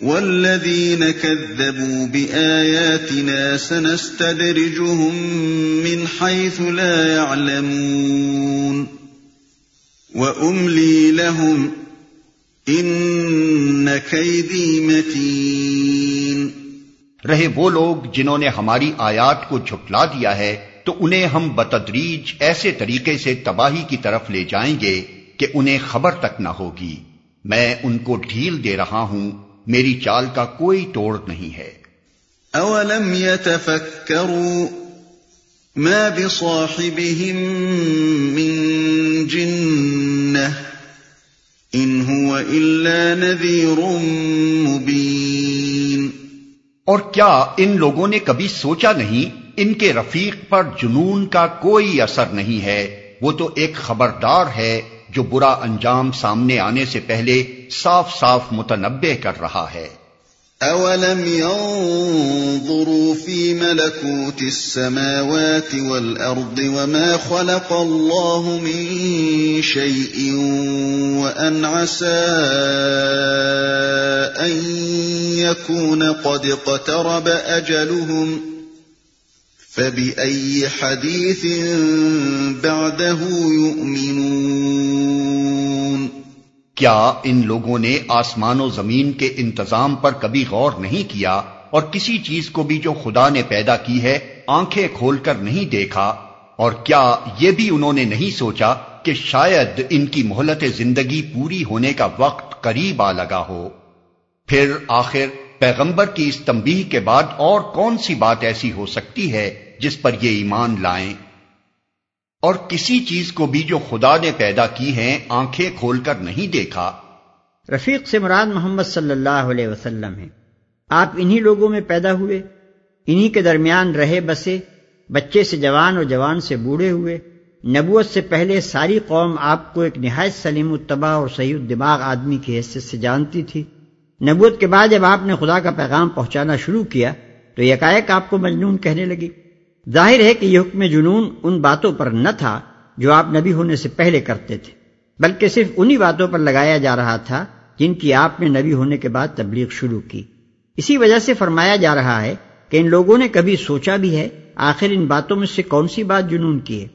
والذين كذبوا بآياتنا سنستدرجهم من حيث لا يعلمون وأملي لهم إن كيدي متين رہے وہ لوگ جنہوں نے ہماری آیات کو جھٹلا دیا ہے تو انہیں ہم بتدریج ایسے طریقے سے تباہی کی طرف لے جائیں گے کہ انہیں خبر تک نہ ہوگی میں ان کو ڈھیل دے رہا ہوں میری چال کا کوئی توڑ نہیں ہے۔ اولم يتفكروا ما بصاحبهم من جنة ان هو الا نذير مبين۔ اور کیا ان لوگوں نے کبھی سوچا نہیں ان کے رفیق پر جنون کا کوئی اثر نہیں ہے؟ وہ تو ایک خبردار ہے۔ جو برا انجام سامنے آنے سے پہلے صاف صاف متنبع کر رہا ہے۔ اولم ينظروا في ملكوت السماوات والارض وما خلق الله من شيء وان عسى ان يكون قد اقترب اجلهم فَبِأَيِّ حَدِيثٍ بَعْدَهُ يُؤْمِنُونَ کیا ان لوگوں نے آسمان و زمین کے انتظام پر کبھی غور نہیں کیا اور کسی چیز کو بھی جو خدا نے پیدا کی ہے آنکھیں کھول کر نہیں دیکھا؟ اور کیا یہ بھی انہوں نے نہیں سوچا کہ شاید ان کی مہلت زندگی پوری ہونے کا وقت قریب آ لگا ہو؟ پھر آخر پیغمبر کی اس تنبیہ کے بعد اور کون سی بات ایسی ہو سکتی ہے جس پر یہ ایمان لائیں؟ اور کسی چیز کو بھی جو خدا نے پیدا کی ہیں، آنکھیں کھول کر نہیں دیکھا۔ رفیق سے مراد محمد صلی اللہ علیہ وسلم ہے آپ انہی لوگوں میں پیدا ہوئے، انہی کے درمیان رہے بسے، بچے سے جوان اور جوان سے بوڑھے ہوئے۔ نبوت سے پہلے ساری قوم آپ کو ایک نہایت سلیم التباہ اور صحیح دماغ آدمی کی حیثیت سے جانتی تھی۔ نبوت کے بعد جب آپ نے خدا کا پیغام پہنچانا شروع کیا، تو یکایک آپ کو مجنون کہنے لگی۔ ظاہر ہے کہ یہ حکم جنون ان باتوں پر نہ تھا جو آپ نبی ہونے سے پہلے کرتے تھے، بلکہ صرف انہی باتوں پر لگایا جا رہا تھا جن کی آپ نے نبی ہونے کے بعد تبلیغ شروع کی۔ اسی وجہ سے فرمایا جا رہا ہے کہ ان لوگوں نے کبھی سوچا بھی ہے، آخر ان باتوں میں سے کون سی بات جنون کی ہے؟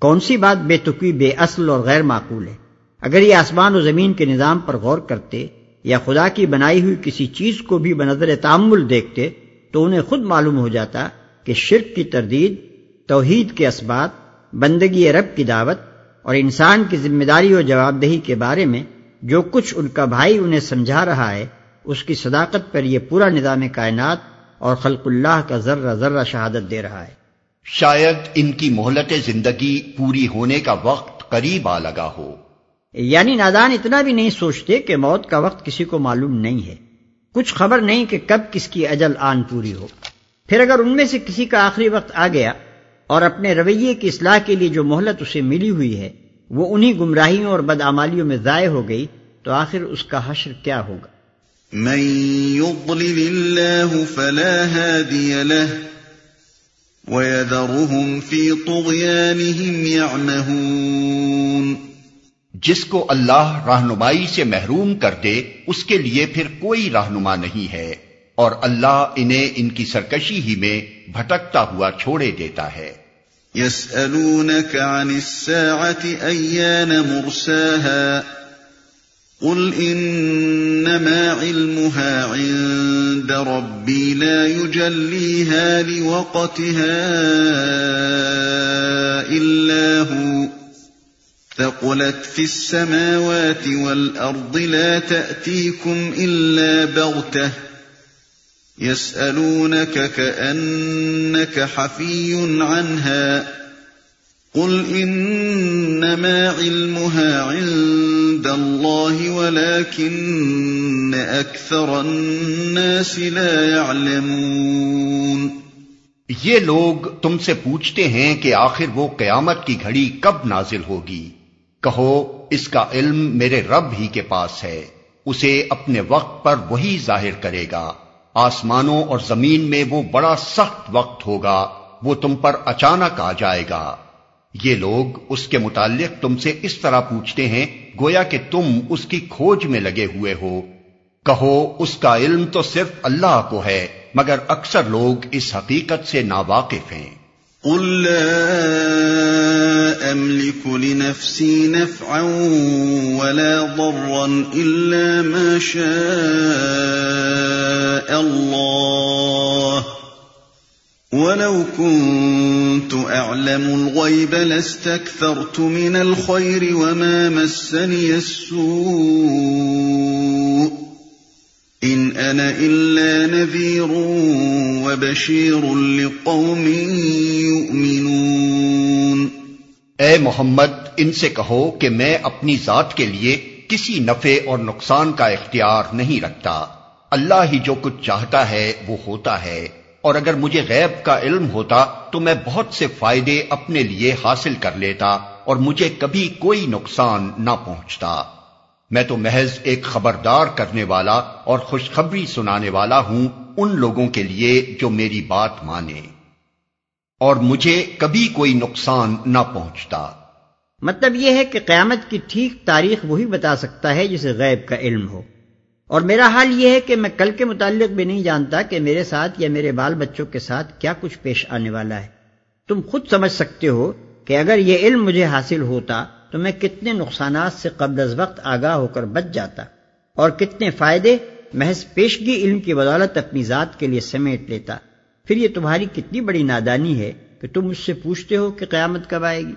کون سی بات بے تقوی، بے اصل اور غیر معقول ہے؟ اگر یہ آسمان و زمین کے نظام پر غور کرتے یا خدا کی بنائی ہوئی کسی چیز کو بھی بنظر تعمل دیکھتے تو انہیں خود معلوم ہو جاتا کہ شرک کی تردید توحید کے اسبات بندگی رب کی دعوت اور انسان کی ذمہ داری اور جواب دہی کے بارے میں جو کچھ ان کا بھائی انہیں سمجھا رہا ہے اس کی صداقت پر یہ پورا نظام کائنات اور خلق اللہ کا ذرہ ذرہ شہادت دے رہا ہے۔ شاید ان کی مہلت زندگی پوری ہونے کا وقت قریب آ لگا ہو۔ یعنی نادان اتنا بھی نہیں سوچتے کہ موت کا وقت کسی کو معلوم نہیں ہے۔ کچھ خبر نہیں کہ کب کس کی اجل آن پوری ہو۔ پھر اگر ان میں سے کسی کا آخری وقت آ گیا اور اپنے رویے کی اصلاح کے لیے جو مہلت اسے ملی ہوئی ہے وہ انہی گمراہیوں اور بدعمالیوں میں ضائع ہو گئی تو آخر اس کا حشر کیا ہوگا؟ من يضلل الله فلا هادي له ويذرهم في طغيانهم يعمهون. جس کو اللہ رہنمائی سے محروم کر دے اس کے لیے پھر کوئی رہنما نہیں ہے۔ اور اللہ انہیں ان کی سرکشی ہی میں بھٹکتا ہوا چھوڑے دیتا ہے۔ يسألونك عن الساعة أيان مرساها قل إنما علمها عند ربي لا يجليها لوقتها إلا هو۔ ثقلت في السماوات والأرض لا تأتيكم إلا بغتة۔ يسألونك كأنك حفي عنها قل إنما علمها عند الله ولكن أكثر الناس لا يعلمون یہ لوگ تم سے پوچھتے ہیں کہ آخر وہ قیامت کی گھڑی کب نازل ہوگی۔ کہو، اس کا علم میرے رب ہی کے پاس ہے، اسے اپنے وقت پر وہی ظاہر کرے گا۔ آسمانوں اور زمین میں وہ بڑا سخت وقت ہوگا، وہ تم پر اچانک آ جائے گا۔ یہ لوگ اس کے متعلق تم سے اس طرح پوچھتے ہیں، گویا کہ تم اس کی کھوج میں لگے ہوئے ہو۔ کہو، اس کا علم تو صرف اللہ کو ہے، مگر اکثر لوگ اس حقیقت سے ناواقف ہیں۔ قل لا أملك لنفسي نفعا ولا ضرا إلا ما شاء الله ولو كنت أعلم الغيب لاستكثرت من الخير وما مسني السوء ان انا الا نذير وبشير لقوم يؤمنون اے محمد، ان سے کہو کہ میں اپنی ذات کے لیے کسی نفع اور نقصان کا اختیار نہیں رکھتا۔ اللہ ہی جو کچھ چاہتا ہے وہ ہوتا ہے۔ اور اگر مجھے غیب کا علم ہوتا تو میں بہت سے فائدے اپنے لیے حاصل کر لیتا اور مجھے کبھی کوئی نقصان نہ پہنچتا۔ میں تو محض ایک خبردار کرنے والا اور خوشخبری سنانے والا ہوں ان لوگوں کے لیے جو میری بات مانے۔ اور مجھے کبھی کوئی نقصان نہ پہنچتا۔ مطلب یہ ہے کہ قیامت کی ٹھیک تاریخ وہی بتا سکتا ہے جسے غیب کا علم ہو۔ اور میرا حال یہ ہے کہ میں کل کے متعلق بھی نہیں جانتا کہ میرے ساتھ یا میرے بال بچوں کے ساتھ کیا کچھ پیش آنے والا ہے۔ تم خود سمجھ سکتے ہو کہ اگر یہ علم مجھے حاصل ہوتا تو میں کتنے نقصانات سے قبل از وقت آگاہ ہو کر بچ جاتا اور کتنے فائدے محض پیشگی علم کی بدولت اپنی ذات کے لیے سمیٹ لیتا۔ پھر یہ تمہاری کتنی بڑی نادانی ہے کہ تم مجھ سے پوچھتے ہو کہ قیامت کب آئے گی؟